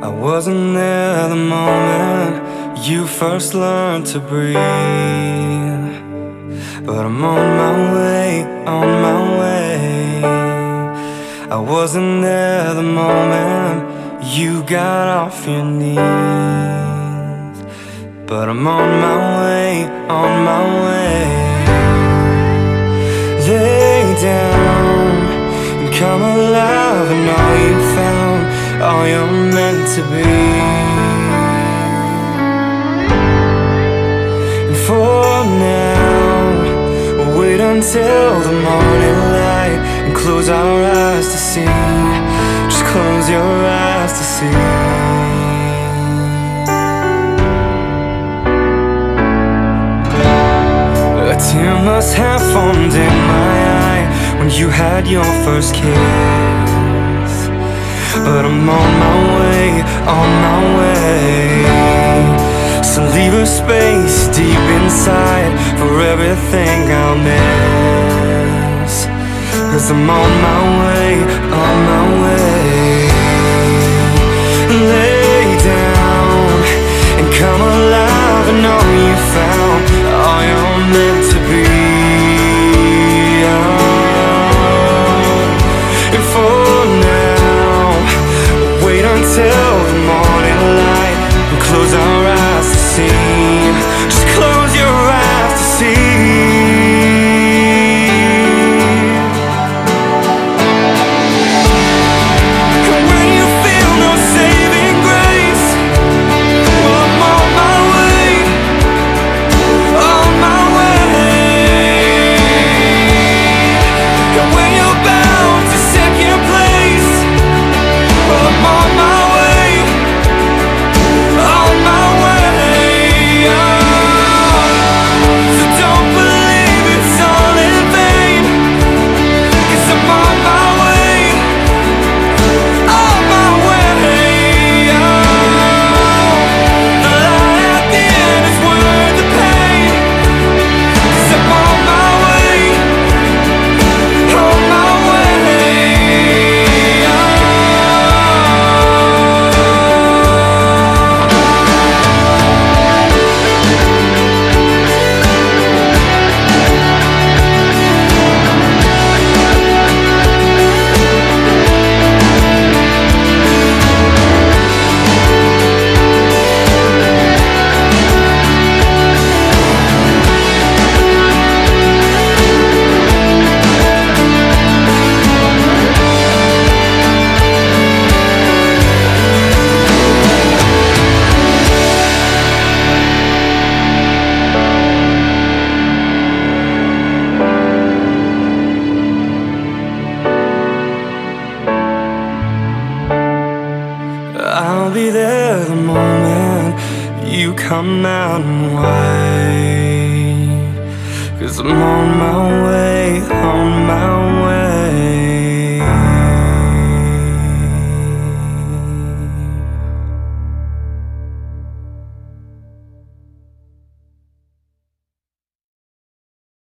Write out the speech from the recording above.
I wasn't there the moment you first learned to breathe. But I'm on my way, on my way. I wasn't there the moment you got off your knees. But I'm on my way, on my way. Lay down and come alive and all you all you're meant to be. And for now, we'll wait until the morning light and close our eyes to see. Just close your eyes to see. A tear must have formed in my eye when you had your first kiss. But I'm on my way, on my way. So leave a space deep inside for everything I'll miss. Cause I'm on my way, on there the moment you come out and wait. Cause I'm on my way,